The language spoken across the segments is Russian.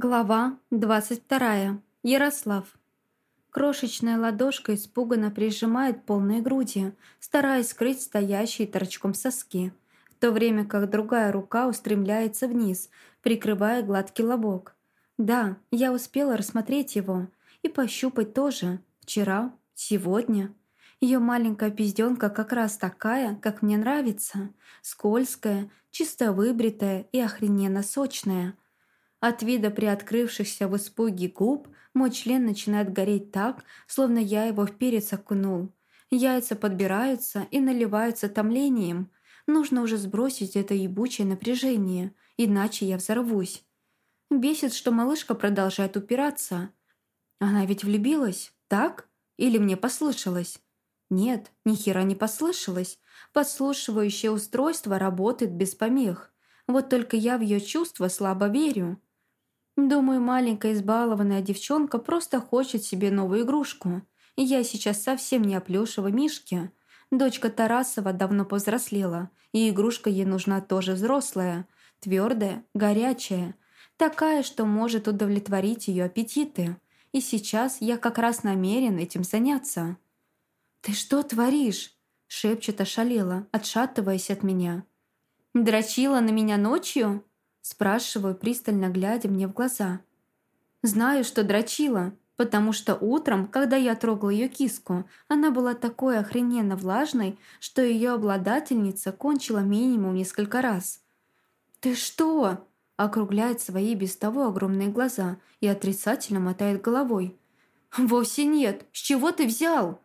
Глава 22. Ярослав. Крошечная ладошка испуганно прижимает полные груди, стараясь скрыть стоящие торчком соски, в то время как другая рука устремляется вниз, прикрывая гладкий лобок. Да, я успела рассмотреть его и пощупать тоже. Вчера, сегодня. Ее маленькая пизденка как раз такая, как мне нравится. Скользкая, чисто выбритая и охрененно сочная – от вида приоткрывшихся в испуге губ мой член начинает гореть так, словно я его в перец окунул. Яйца подбираются и наливаются томлением. Нужно уже сбросить это ебучее напряжение, иначе я взорвусь. Бесит, что малышка продолжает упираться. Она ведь влюбилась, так? Или мне послышалось? Нет, ни хера не послышалось. Подслушивающее устройство работает без помех. Вот только я в ее чувства слабо верю. Думаю, маленькая избалованная девчонка просто хочет себе новую игрушку. Я сейчас совсем не о плюшевой мишке. Дочка Тарасова давно повзрослела, и игрушка ей нужна тоже взрослая, твердая, горячая, такая, что может удовлетворить ее аппетиты. И сейчас я как раз намерен этим заняться. «Ты что творишь?» – шепчет ошалела, отшатываясь от меня. «Дрочила на меня ночью?» Спрашиваю, пристально глядя мне в глаза. Знаю, что дрочила, потому что утром, когда я трогал ее киску, она была такой охрененно влажной, что ее обладательница кончила минимум несколько раз. «Ты что?» – округляет свои без того огромные глаза и отрицательно мотает головой. «Вовсе нет. С чего ты взял?»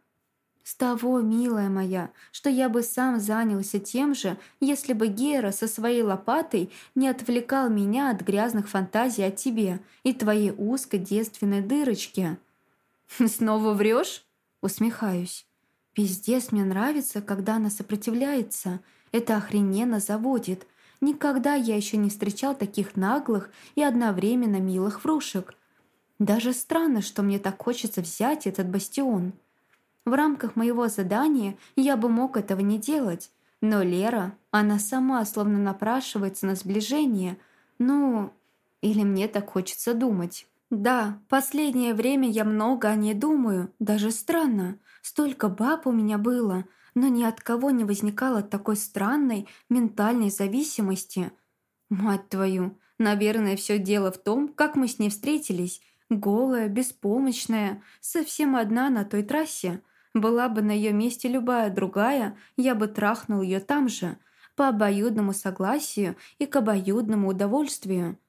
С того, милая моя, что я бы сам занялся тем же, если бы Гера со своей лопатой не отвлекал меня от грязных фантазий о тебе и твоей узкой девственной дырочке. «Снова врешь? Усмехаюсь. «Пиздец, мне нравится, когда она сопротивляется. Это охрененно заводит. Никогда я еще не встречал таких наглых и одновременно милых врушек. Даже странно, что мне так хочется взять этот бастион». В рамках моего задания я бы мог этого не делать, но Лера, она сама словно напрашивается на сближение. Ну, или мне так хочется думать. Да, последнее время я много о ней думаю, даже странно. Столько баб у меня было, но ни от кого не возникало такой странной ментальной зависимости. Мать твою, наверное, все дело в том, как мы с ней встретились. Голая, беспомощная, совсем одна на той трассе – была бы на ее месте любая другая, я бы трахнул ее там же, по обоюдному согласию и к обоюдному удовольствию.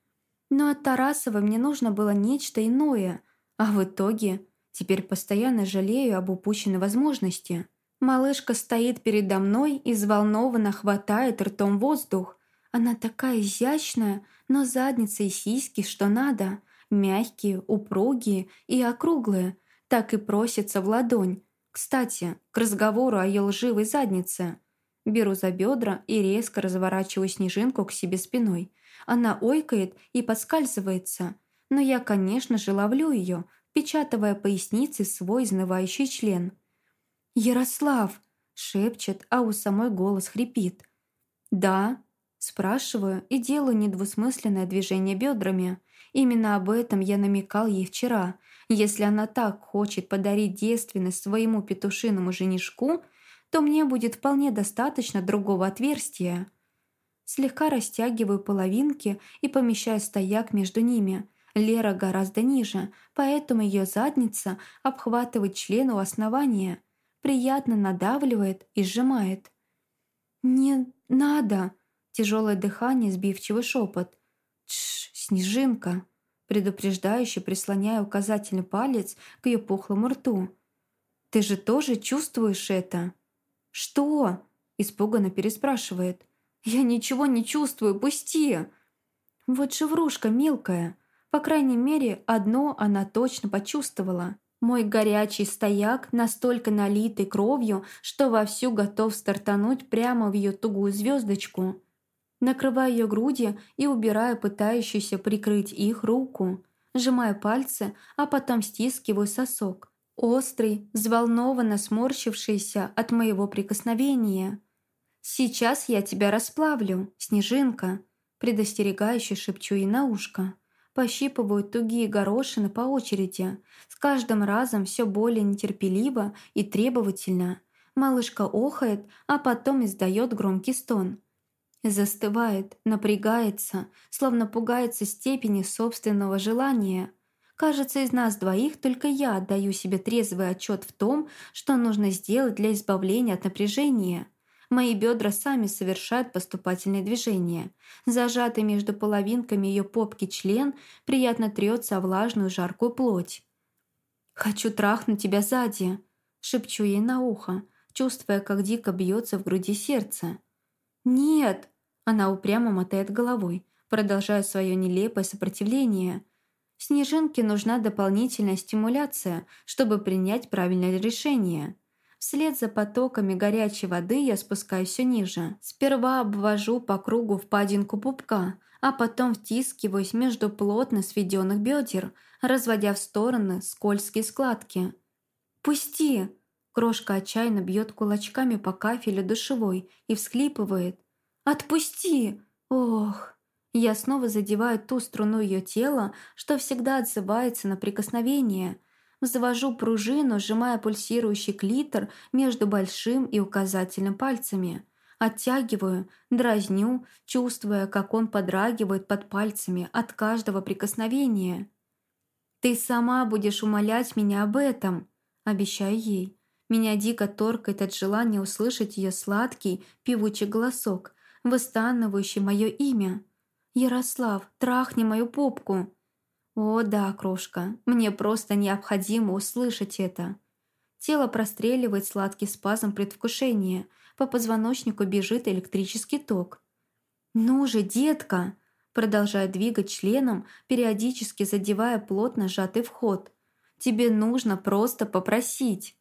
Но от Тарасова мне нужно было нечто иное, а в итоге теперь постоянно жалею об упущенной возможности. Малышка стоит передо мной и взволнованно хватает ртом воздух. Она такая изящная, но задница и сиськи, что надо, мягкие, упругие и округлые, так и просится в ладонь, кстати, к разговору о ее лживой заднице. Беру за бедра и резко разворачиваю снежинку к себе спиной. Она ойкает и подскальзывается, но я, конечно же, ловлю ее, печатывая поясницей свой изнывающий член. «Ярослав!» — шепчет, а у самой голос хрипит. «Да?» — спрашиваю и делаю недвусмысленное движение бедрами. Именно об этом я намекал ей вчера, если она так хочет подарить девственность своему петушиному женишку, то мне будет вполне достаточно другого отверстия. Слегка растягиваю половинки и помещаю стояк между ними. Лера гораздо ниже, поэтому ее задница обхватывает член у основания, приятно надавливает и сжимает. «Не надо!» Тяжелое дыхание, сбивчивый шепот. «Тш, снежинка!» предупреждающе прислоняя указательный палец к ее пухлому рту. «Ты же тоже чувствуешь это?» «Что?» – испуганно переспрашивает. «Я ничего не чувствую, пусти!» Вот же врушка мелкая. По крайней мере, одно она точно почувствовала. Мой горячий стояк настолько налитый кровью, что вовсю готов стартануть прямо в ее тугую звездочку накрывая ее груди и убирая пытающуюся прикрыть их руку, сжимая пальцы, а потом стискиваю сосок, острый, взволнованно сморщившийся от моего прикосновения. «Сейчас я тебя расплавлю, снежинка», предостерегающе шепчу ей на ушко. пощипывают тугие горошины по очереди, с каждым разом все более нетерпеливо и требовательно. Малышка охает, а потом издает громкий стон. Застывает, напрягается, словно пугается степени собственного желания. Кажется, из нас двоих только я отдаю себе трезвый отчет в том, что нужно сделать для избавления от напряжения. Мои бедра сами совершают поступательные движения. Зажатый между половинками ее попки член приятно трется о влажную жаркую плоть. «Хочу трахнуть тебя сзади», — шепчу ей на ухо, чувствуя, как дико бьется в груди сердце. «Нет!» Она упрямо мотает головой, продолжая свое нелепое сопротивление. Снежинке нужна дополнительная стимуляция, чтобы принять правильное решение. Вслед за потоками горячей воды я спускаюсь все ниже. Сперва обвожу по кругу впадинку пупка, а потом втискиваюсь между плотно сведенных бедер, разводя в стороны скользкие складки. «Пусти!» Крошка отчаянно бьет кулачками по кафелю душевой и всхлипывает. «Отпусти! Ох!» Я снова задеваю ту струну ее тела, что всегда отзывается на прикосновение. Завожу пружину, сжимая пульсирующий клитор между большим и указательным пальцами. Оттягиваю, дразню, чувствуя, как он подрагивает под пальцами от каждого прикосновения. «Ты сама будешь умолять меня об этом», — обещаю ей. Меня дико торкает от желания услышать ее сладкий, певучий голосок, восстанавливающий мое имя. «Ярослав, трахни мою попку!» «О да, крошка, мне просто необходимо услышать это!» Тело простреливает сладкий спазм предвкушения, по позвоночнику бежит электрический ток. «Ну же, детка!» Продолжая двигать членом, периодически задевая плотно сжатый вход. «Тебе нужно просто попросить!»